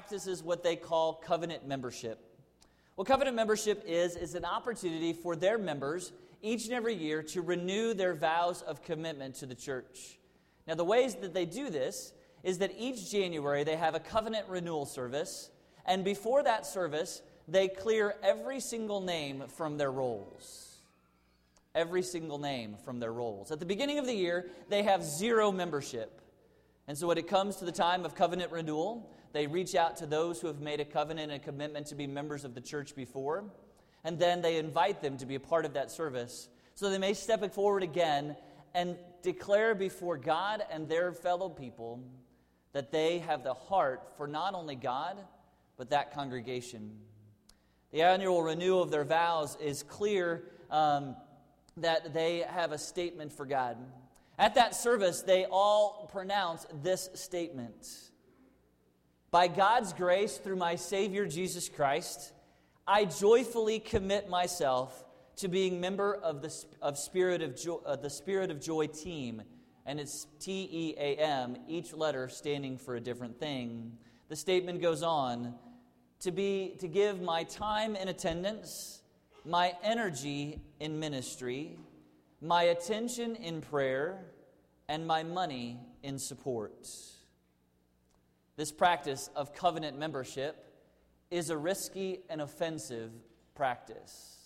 practices what they call covenant membership. What covenant membership is, is an opportunity for their members each and every year to renew their vows of commitment to the church. Now, the ways that they do this is that each January they have a covenant renewal service, and before that service, they clear every single name from their rolls. Every single name from their rolls. At the beginning of the year, they have zero membership. And so, when it comes to the time of covenant renewal, they reach out to those who have made a covenant and a commitment to be members of the church before, and then they invite them to be a part of that service. So they may step forward again and declare before God and their fellow people that they have the heart for not only God, but that congregation. The annual renewal of their vows is clear um, that they have a statement for God. At that service, they all pronounce this statement By God's grace, through my Savior Jesus Christ, I joyfully commit myself to being member of the, of Spirit of jo- uh, the Spirit of Joy team, and it's T E A M, each letter standing for a different thing. The statement goes on to be to give my time in attendance, my energy in ministry, my attention in prayer, and my money in support. This practice of covenant membership is a risky and offensive practice.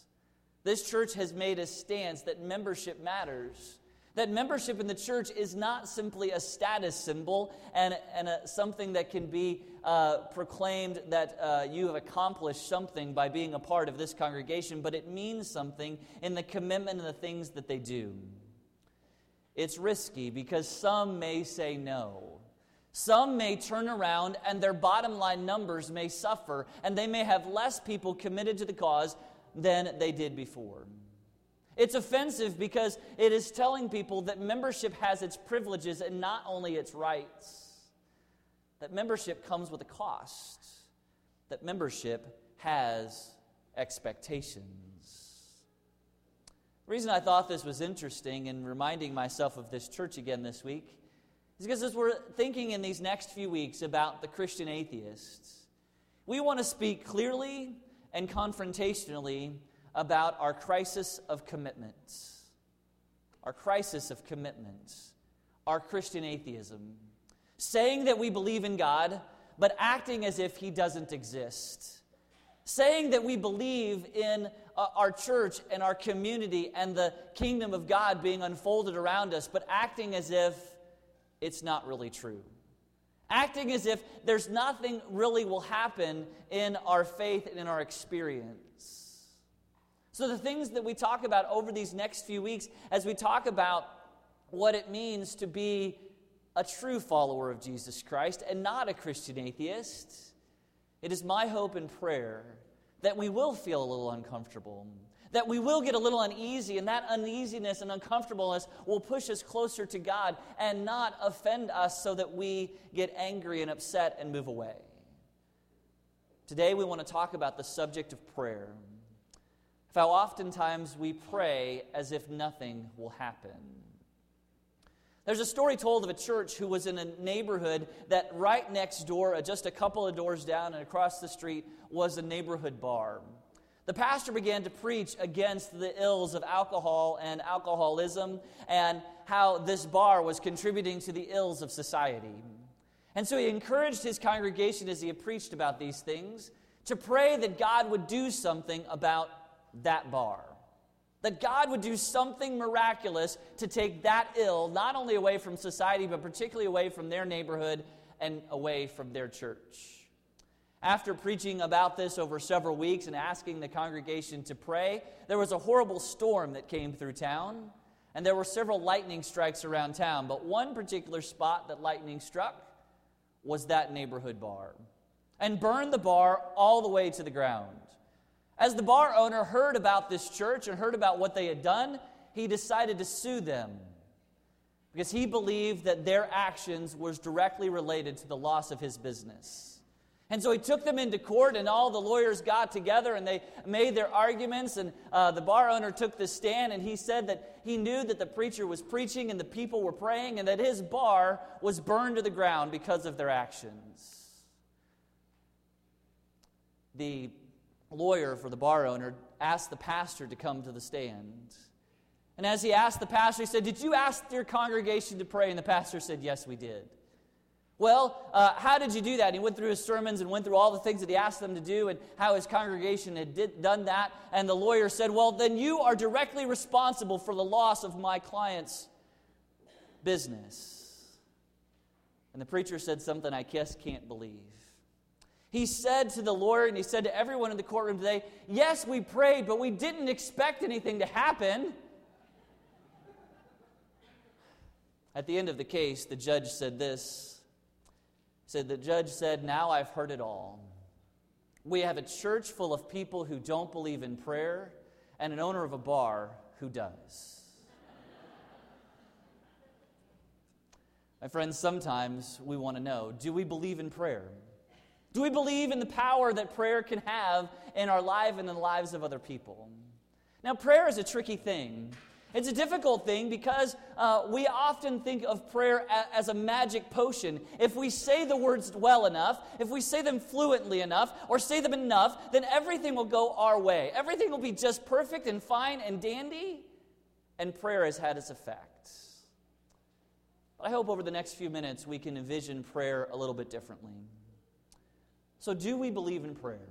This church has made a stance that membership matters. That membership in the church is not simply a status symbol and, and a, something that can be uh, proclaimed that uh, you have accomplished something by being a part of this congregation, but it means something in the commitment and the things that they do. It's risky because some may say no. Some may turn around and their bottom line numbers may suffer, and they may have less people committed to the cause than they did before. It's offensive because it is telling people that membership has its privileges and not only its rights. That membership comes with a cost. That membership has expectations. The reason I thought this was interesting and reminding myself of this church again this week because as we're thinking in these next few weeks about the Christian atheists, we want to speak clearly and confrontationally about our crisis of commitments. Our crisis of commitments. Our Christian atheism. Saying that we believe in God, but acting as if He doesn't exist. Saying that we believe in uh, our church and our community and the kingdom of God being unfolded around us, but acting as if it's not really true acting as if there's nothing really will happen in our faith and in our experience. So, the things that we talk about over these next few weeks, as we talk about what it means to be a true follower of Jesus Christ and not a Christian atheist, it is my hope and prayer that we will feel a little uncomfortable that we will get a little uneasy, and that uneasiness and uncomfortableness will push us closer to God and not offend us so that we get angry and upset and move away. Today, we want to talk about the subject of prayer. How oftentimes we pray as if nothing will happen. There's a story told of a church who was in a neighborhood that right next door, uh, just a couple of doors down and across the street, was a neighborhood bar the pastor began to preach against the ills of alcohol and alcoholism and how this bar was contributing to the ills of society. And so he encouraged his congregation as he preached about these things to pray that God would do something about that bar. That God would do something miraculous to take that ill not only away from society, but particularly away from their neighborhood and away from their church. After preaching about this over several weeks and asking the congregation to pray, there was a horrible storm that came through town, and there were several lightning strikes around town. But one particular spot that lightning struck was that neighborhood bar and burned the bar all the way to the ground. As the bar owner heard about this church and heard about what they had done, he decided to sue them because he believed that their actions was directly related to the loss of his business. And so he took them into court, and all the lawyers got together and they made their arguments. And uh, the bar owner took the stand, and he said that he knew that the preacher was preaching and the people were praying, and that his bar was burned to the ground because of their actions. the lawyer for the bar owner asked the pastor to come to the stand. And as he asked the pastor, he said, Did you ask your congregation to pray? And the pastor said, Yes, we did. Well, uh, how did you do that? And he went through his sermons and went through all the things that he asked them to do and how his congregation had did, done that. And the lawyer said, Well, then you are directly responsible for the loss of my client's business. And the preacher said something I guess can't believe. He said to the lawyer and he said to everyone in the courtroom today, Yes, we prayed, but we didn't expect anything to happen. At the end of the case, the judge said this. Said the judge said, "Now I've heard it all. We have a church full of people who don't believe in prayer and an owner of a bar who does." My friends, sometimes we want to know, do we believe in prayer? Do we believe in the power that prayer can have in our life and in the lives of other people? Now, prayer is a tricky thing. It's a difficult thing because uh, we often think of prayer a- as a magic potion. If we say the words well enough, if we say them fluently enough, or say them enough, then everything will go our way. Everything will be just perfect and fine and dandy, and prayer has had its effect. But I hope over the next few minutes we can envision prayer a little bit differently. So, do we believe in prayer?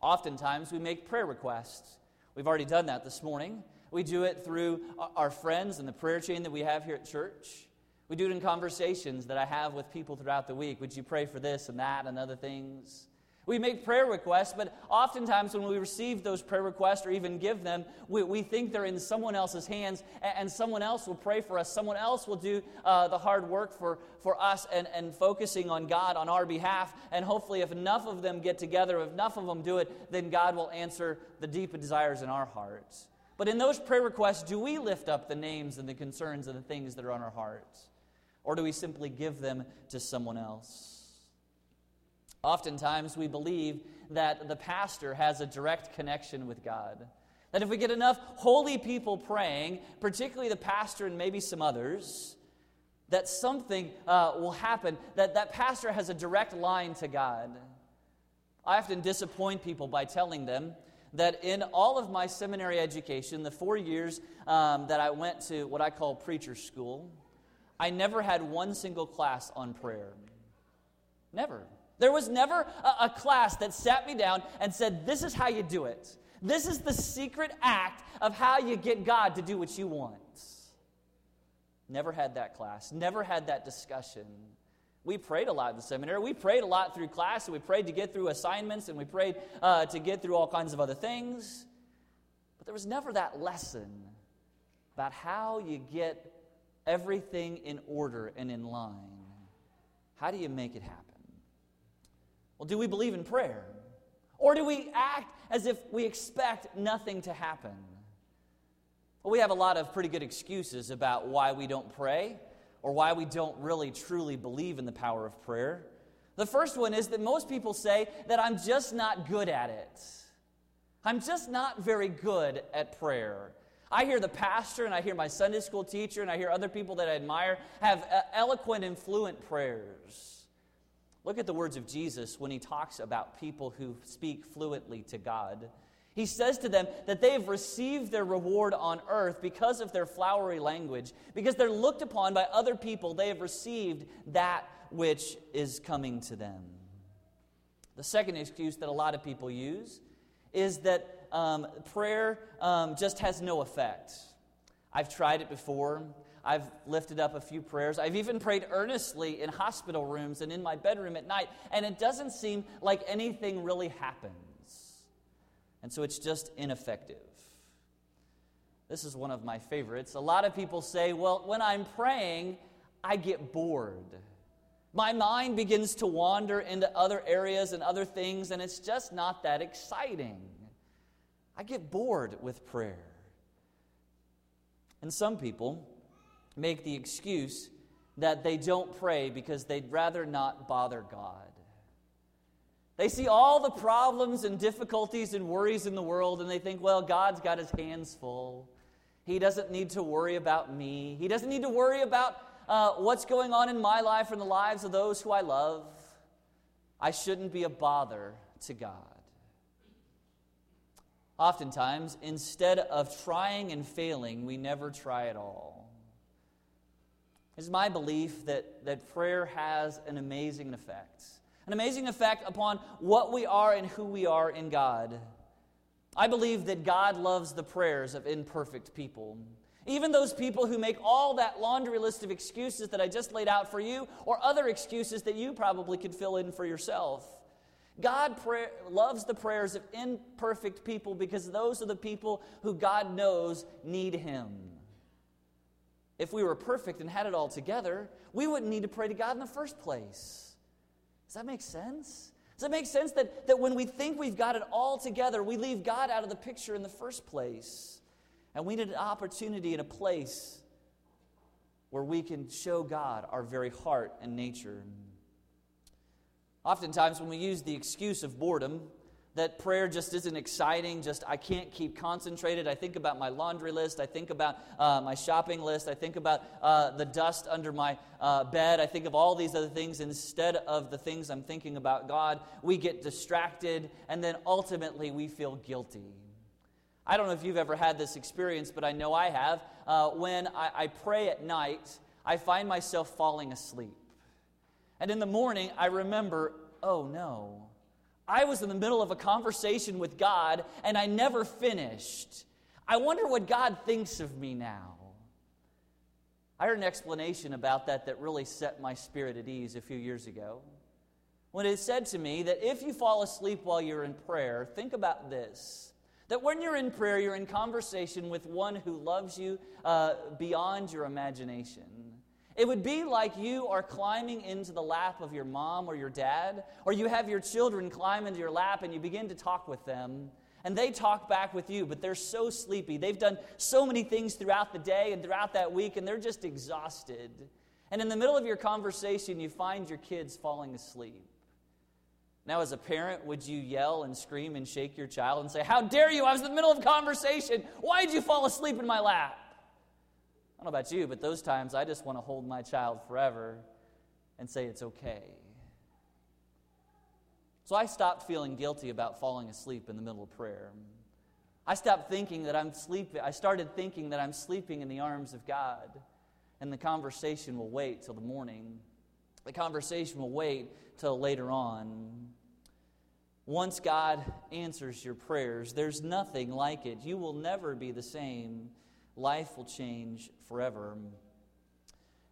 Oftentimes we make prayer requests. We've already done that this morning. We do it through our friends and the prayer chain that we have here at church. We do it in conversations that I have with people throughout the week. Would you pray for this and that and other things? We make prayer requests, but oftentimes when we receive those prayer requests or even give them, we, we think they're in someone else's hands and, and, someone else will pray for us. Someone else will do uh, the hard work for, for us and, and focusing on God on our behalf. And hopefully, if enough of them get together, if enough of them do it, then God will answer the deep desires in our hearts. But in those prayer requests, do we lift up the names and the concerns and the things that are on our hearts? Or do we simply give them to someone else? Oftentimes, we believe that the pastor has a direct connection with God. That if we get enough holy people praying, particularly the pastor and maybe some others, that something uh, will happen, that that pastor has a direct line to God. I often disappoint people by telling them that in all of my seminary education, the four years um, that I went to what I call preacher school, I never had one single class on prayer. Never. There was never a, a class that sat me down and said, This is how you do it. This is the secret act of how you get God to do what you want. Never had that class, never had that discussion. We prayed a lot in the seminary. We prayed a lot through class, and we prayed to get through assignments, and we prayed uh, to get through all kinds of other things. But there was never that lesson about how you get everything in order and in line. How do you make it happen? Well, do we believe in prayer? Or do we act as if we expect nothing to happen? Well, we have a lot of pretty good excuses about why we don't pray or why we don't really truly believe in the power of prayer. The first one is that most people say that I'm just not good at it. I'm just not very good at prayer. I hear the pastor and I hear my Sunday school teacher and I hear other people that I admire have eloquent and fluent prayers. Look at the words of Jesus when he talks about people who speak fluently to God. He says to them that they have received their reward on earth because of their flowery language, because they're looked upon by other people, they have received that which is coming to them. The second excuse that a lot of people use is that um, prayer um, just has no effect. I've tried it before. I've lifted up a few prayers. I've even prayed earnestly in hospital rooms and in my bedroom at night, and it doesn't seem like anything really happens. And so it's just ineffective. This is one of my favorites. A lot of people say, well, when I'm praying, I get bored. My mind begins to wander into other areas and other things, and it's just not that exciting. I get bored with prayer. And some people make the excuse that they don't pray because they'd rather not bother God. They see all the problems and difficulties and worries in the world, and they think, well, God's got his hands full. He doesn't need to worry about me. He doesn't need to worry about uh, what's going on in my life and the lives of those who I love. I shouldn't be a bother to God. Oftentimes, instead of trying and failing, we never try at all. It's my belief that, that prayer has an amazing effect. An amazing effect upon what we are and who we are in God. I believe that God loves the prayers of imperfect people. Even those people who make all that laundry list of excuses that I just laid out for you, or other excuses that you probably could fill in for yourself. God pray- loves the prayers of imperfect people because those are the people who God knows need Him. If we were perfect and had it all together, we wouldn't need to pray to God in the first place. Does that make sense? Does it make sense that, that when we think we've got it all together, we leave God out of the picture in the first place? And we need an opportunity and a place where we can show God our very heart and nature. Oftentimes, when we use the excuse of boredom, that prayer just isn't exciting, just I can't keep concentrated. I think about my laundry list, I think about uh, my shopping list, I think about uh, the dust under my uh, bed, I think of all these other things instead of the things I'm thinking about God. We get distracted, and then ultimately we feel guilty. I don't know if you've ever had this experience, but I know I have. Uh, when I, I pray at night, I find myself falling asleep. And in the morning, I remember, oh no, I was in the middle of a conversation with God and I never finished. I wonder what God thinks of me now. I heard an explanation about that that really set my spirit at ease a few years ago. When it said to me that if you fall asleep while you're in prayer, think about this that when you're in prayer, you're in conversation with one who loves you uh, beyond your imagination. It would be like you are climbing into the lap of your mom or your dad, or you have your children climb into your lap and you begin to talk with them. And they talk back with you, but they're so sleepy. They've done so many things throughout the day and throughout that week, and they're just exhausted. And in the middle of your conversation, you find your kids falling asleep. Now, as a parent, would you yell and scream and shake your child and say, How dare you? I was in the middle of conversation. Why did you fall asleep in my lap? I don't know about you, but those times I just want to hold my child forever and say it's okay. So I stopped feeling guilty about falling asleep in the middle of prayer. I stopped thinking that I'm sleeping. I started thinking that I'm sleeping in the arms of God, and the conversation will wait till the morning. The conversation will wait till later on. Once God answers your prayers, there's nothing like it. You will never be the same. Life will change forever.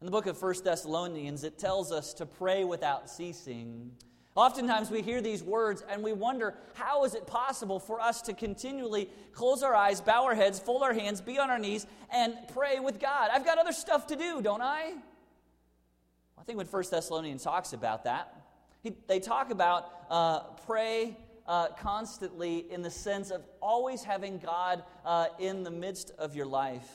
In the book of 1 Thessalonians, it tells us to pray without ceasing. Oftentimes we hear these words and we wonder how is it possible for us to continually close our eyes, bow our heads, fold our hands, be on our knees, and pray with God? I've got other stuff to do, don't I? I think when 1 Thessalonians talks about that, he, they talk about uh, pray uh, constantly in the sense of always having God uh, in the midst of your life,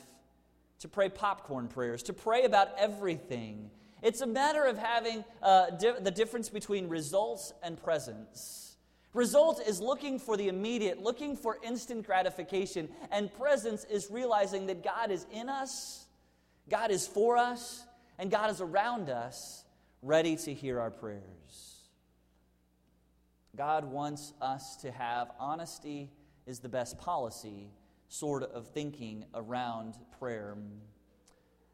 to pray popcorn prayers, to pray about everything. It's a matter of having uh, di- the difference between results and presence. Result is looking for the immediate, looking for instant gratification, and presence is realizing that God is in us, God is for us, and God is around us, ready to hear our prayers. God wants us to have honesty is the best policy sort of thinking around prayer.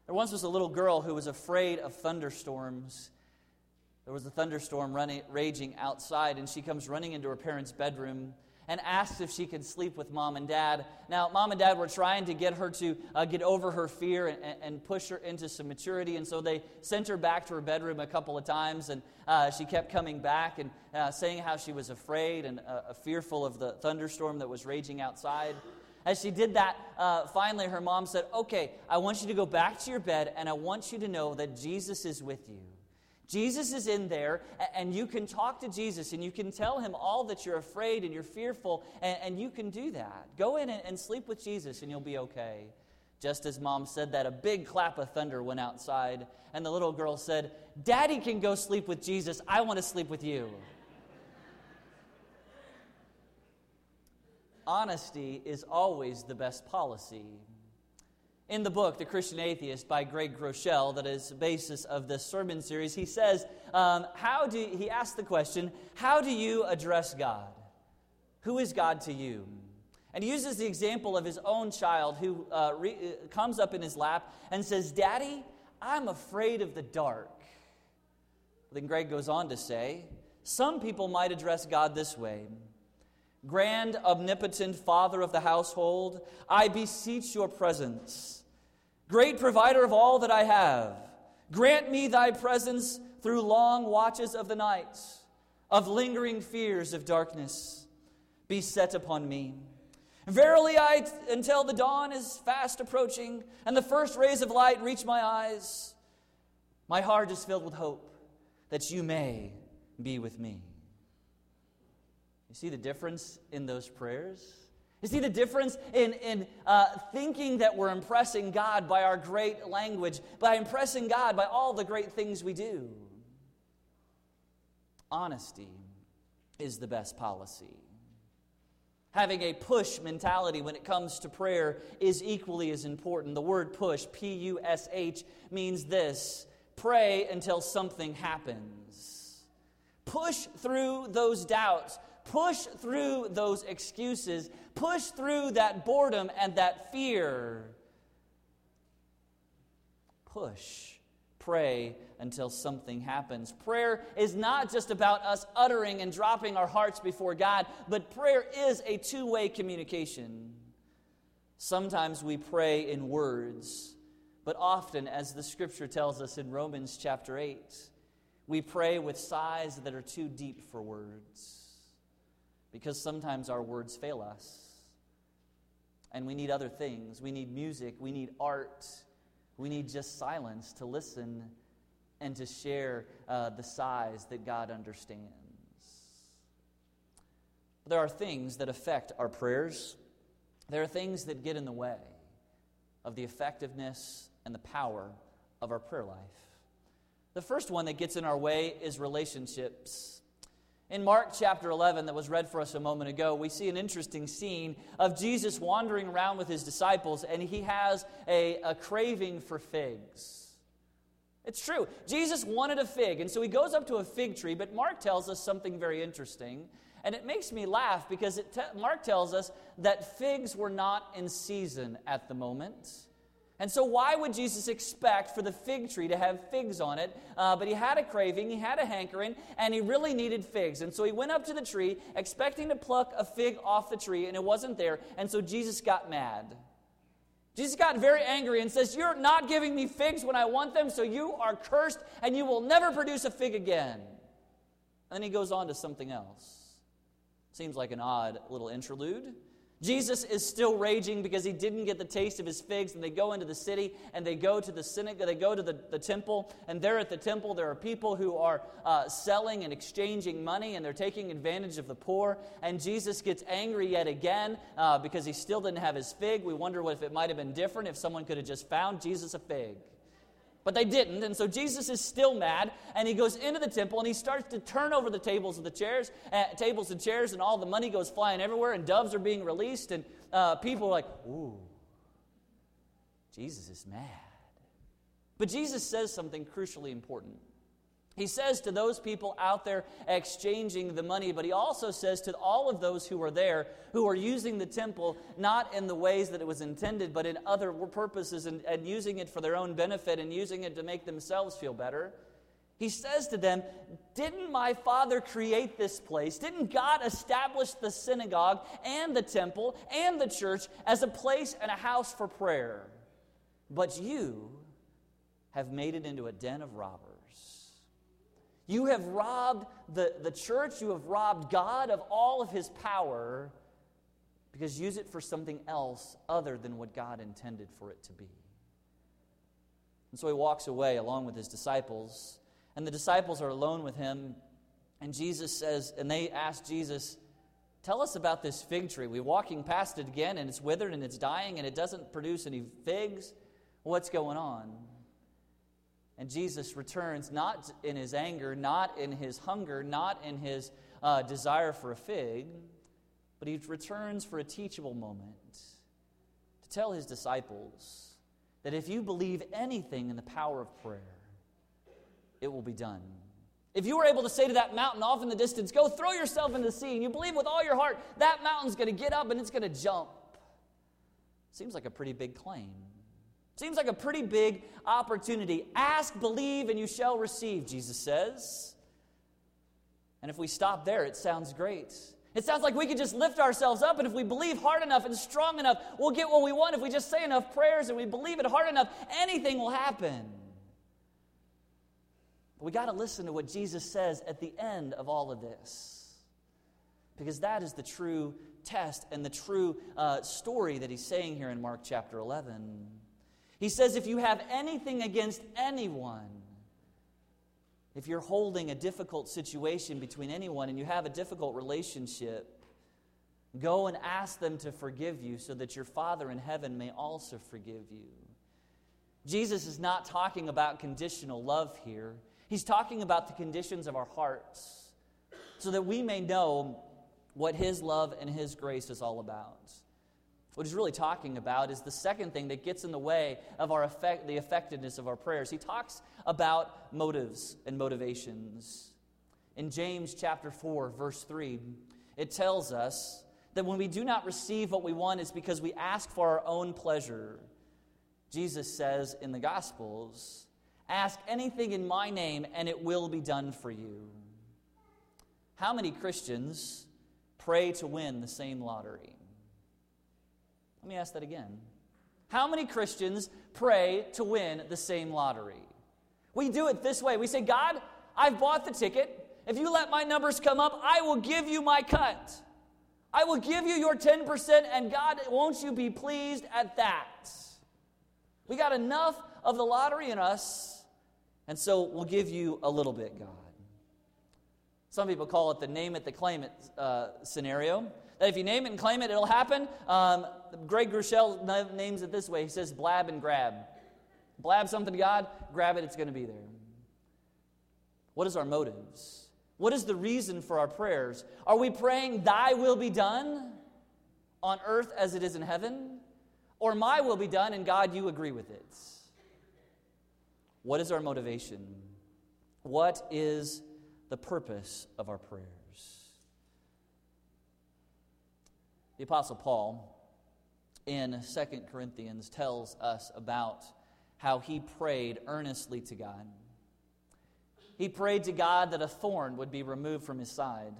There once was a little girl who was afraid of thunderstorms. There was a thunderstorm running, raging outside, and she comes running into her parents' bedroom and asked if she could sleep with mom and dad. Now, mom and dad were trying to get her to uh, get over her fear and, and, push her into some maturity, and so they sent her back to her bedroom a couple of times, and uh, she kept coming back and uh, saying how she was afraid and uh, fearful of the thunderstorm that was raging outside. As she did that, uh, finally her mom said, Okay, I want you to go back to your bed, and I want you to know that Jesus is with you. Jesus is in there, and you can talk to Jesus and you can tell him all that you're afraid and you're fearful, and, and you can do that. Go in and, and sleep with Jesus, and you'll be okay. Just as mom said that, a big clap of thunder went outside, and the little girl said, Daddy can go sleep with Jesus. I want to sleep with you. Honesty is always the best policy. In the book, The Christian Atheist by Craig Groeschel, that is the basis of this sermon series, he says, um, how do, he asks the question, How do you address God? Who is God to you? And he uses the example of his own child who uh, re- uh, comes up in his lap and says, Daddy, I'm afraid of the dark. Then Craig goes on to say, Some people might address God this way Grand, omnipotent Father of the household, I beseech your presence Great provider of all that I have, grant me thy presence through long watches of the night, of lingering fears of darkness. Be set upon me. Verily, I, until the dawn is fast approaching and the first rays of light reach my eyes, my heart is filled with hope that you may be with me. You see the difference in those prayers? You see the difference in, in uh, thinking that we're impressing God by our great language, by impressing God by all the great things we do? Honesty is the best policy. Having a push mentality when it comes to prayer is equally as important. The word push, P U S H, means this pray until something happens. Push through those doubts push through those excuses, push through that boredom and that fear. Push. Pray until something happens. Prayer is not just about us uttering and dropping our hearts before God, but prayer is a two way communication. Sometimes we pray in words, but often, as the scripture tells us in Romans chapter 8, we pray with sighs that are too deep for words because sometimes our words fail us. And we need other things. We need music, we need art, we need just silence to listen and to share uh, the sighs that God understands. But there are things that affect our prayers, there are things that get in the way of the effectiveness and the power of our prayer life. The first one that gets in our way is relationships. In Mark chapter 11, that was read for us a moment ago, we see an interesting scene of Jesus wandering around with his disciples, and he has a, a craving for figs. It's true. Jesus wanted a fig, and so he goes up to a fig tree, but Mark tells us something very interesting. And it makes me laugh because te- Mark tells us that figs were not in season at the moment. And so, why would Jesus expect for the fig tree to have figs on it? Uh, but he had a craving, he had a hankering, and he really needed figs. And so, he went up to the tree expecting to pluck a fig off the tree, and it wasn't there. And so, Jesus got mad. Jesus got very angry and says, You're not giving me figs when I want them, so you are cursed, and you will never produce a fig again. And then he goes on to something else. Seems like an odd little interlude. Jesus is still raging because he didn't get the taste of his figs, and they go into the city and they go to the synagogue, they go to the, the temple, and there at the temple there are people who are uh, selling and exchanging money, and they're taking advantage of the poor. And Jesus gets angry yet again uh, because he still didn't have his fig. We wonder what if it might have been different if someone could have just found Jesus a fig. But they didn't. And so Jesus is still mad. And he goes into the temple and he starts to turn over the tables of the chairs, uh, tables and chairs, and all the money goes flying everywhere. And doves are being released. And uh, people are like, ooh, Jesus is mad. But Jesus says something crucially important. He says to those people out there exchanging the money, but he also says to all of those who are there who are using the temple not in the ways that it was intended, but in other purposes and, and using it for their own benefit and using it to make themselves feel better. He says to them, Didn't my Father create this place? Didn't God establish the synagogue and the temple and the church as a place and a house for prayer? But you have made it into a den of robbers. You have robbed the, the church, you have robbed God of all of his power because use it for something else other than what God intended for it to be. And so he walks away along with his disciples, and the disciples are alone with him. And Jesus says, and they ask Jesus, Tell us about this fig tree. We're walking past it again, and it's withered and it's dying, and it doesn't produce any figs. What's going on? And Jesus returns not in his anger, not in his hunger, not in his uh, desire for a fig, but he returns for a teachable moment to tell his disciples that if you believe anything in the power of prayer, it will be done. If you were able to say to that mountain off in the distance, go throw yourself into the sea, and you believe with all your heart that mountain's going to get up and it's going to jump, seems like a pretty big claim. Seems like a pretty big opportunity. Ask, believe, and you shall receive, Jesus says. And if we stop there, it sounds great. It sounds like we could just lift ourselves up, and if we believe hard enough and strong enough, we'll get what we want. If we just say enough prayers and we believe it hard enough, anything will happen. But we got to listen to what Jesus says at the end of all of this, because that is the true test and the true uh, story that he's saying here in Mark chapter 11. He says, If you have anything against anyone, if you're holding a difficult situation between anyone and you have a difficult relationship, go and ask them to forgive you so that your Father in heaven may also forgive you. Jesus is not talking about conditional love here. He's talking about the conditions of our hearts so that we may know what His love and His grace is all about. What he's really talking about is the second thing that gets in the way of our effect, the effectiveness of our prayers. He talks about motives and motivations. In James chapter 4, verse 3, it tells us that when we do not receive what we want, it's because we ask for our own pleasure. Jesus says in the Gospels, Ask anything in my name, and it will be done for you. How many Christians pray to win the same lottery? Let me ask that again. How many Christians pray to win the same lottery? We do it this way. We say, God, I've bought the ticket. If you let my numbers come up, I will give you my cut. I will give you your 10%, and God, won't you be pleased at that? We got enough of the lottery in us, and so we'll give you a little bit, God. Some people call it the name it, the claim it uh, scenario if you name it and claim it, it'll happen. Um, Craig Groeschel names it this way. He says, blab and grab. Blab something to God, grab it, it's going to be there. What is our motives? What is the reason for our prayers? Are we praying, Thy will be done on earth as it is in heaven? Or my will be done, and God, you agree with it? What is our motivation? What is the purpose of our prayer? The Apostle Paul in 2 Corinthians tells us about how he prayed earnestly to God. He prayed to God that a thorn would be removed from his side.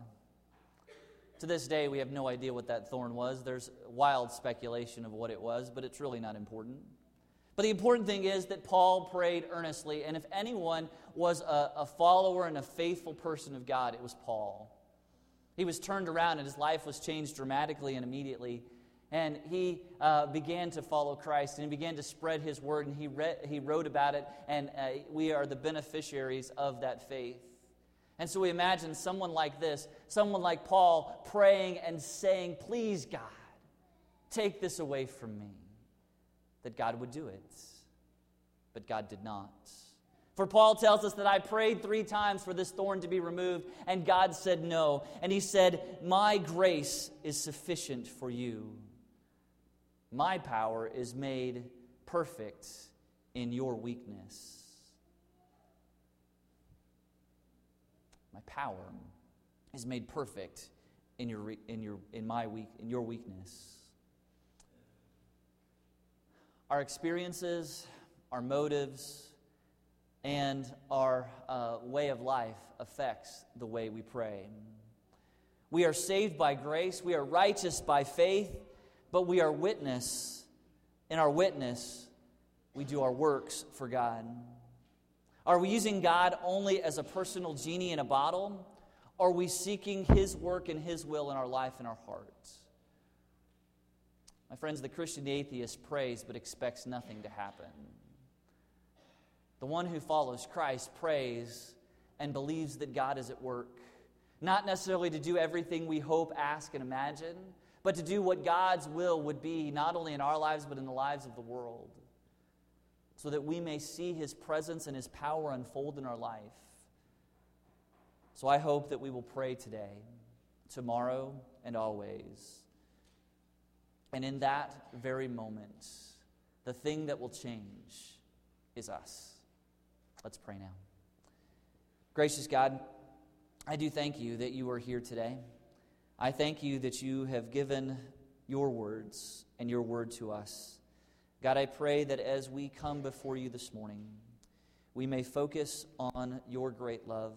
To this day, we have no idea what that thorn was. There's wild speculation of what it was, but it's really not important. But the important thing is that Paul prayed earnestly, and if anyone was a, a follower and a faithful person of God, it was Paul. He was turned around and his life was changed dramatically and immediately. And he uh, began to follow Christ and he began to spread his word and he, read, he wrote about it, and uh, we are the beneficiaries of that faith. And so we imagine someone like this, someone like Paul, praying and saying, Please, God, take this away from me. That God would do it. But God did not. For Paul tells us that I prayed three times for this thorn to be removed, and God said no. And he said, My grace is sufficient for you. My power is made perfect in your weakness. My power is made perfect in your, in your, in my weak, in your weakness. Our experiences, our motives, and our uh, way of life affects the way we pray. We are saved by grace, we are righteous by faith, but we are witness. In our witness, we do our works for God. Are we using God only as a personal genie in a bottle? Are we seeking His work and His will in our life and our hearts? My friends, the Christian atheist prays but expects nothing to happen. The one who follows Christ prays and believes that God is at work. Not necessarily to do everything we hope, ask, and imagine, but to do what God's will would be, not only in our lives, but in the lives of the world, so that we may see His presence and His power unfold in our life. So I hope that we will pray today, tomorrow, and always. And in that very moment, the thing that will change is us. Let's pray now. Gracious God, I do thank you that you are here today. I thank you that you have given your words and your word to us. God, I pray that as we come before you this morning, we may focus on your great love.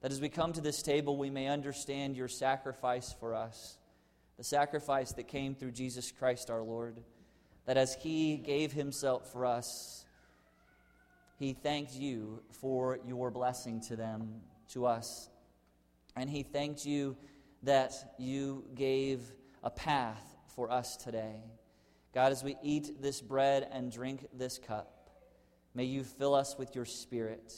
That as we come to this table, we may understand your sacrifice for us, the sacrifice that came through Jesus Christ our Lord. That as he gave himself for us, he thanked you for your blessing to them, to us. And he thanked you that you gave a path for us today. God, as we eat this bread and drink this cup, may you fill us with your spirit.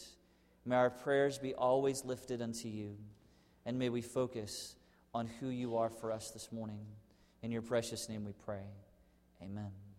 May our prayers be always lifted unto you. And may we focus on who you are for us this morning. In your precious name we pray. Amen.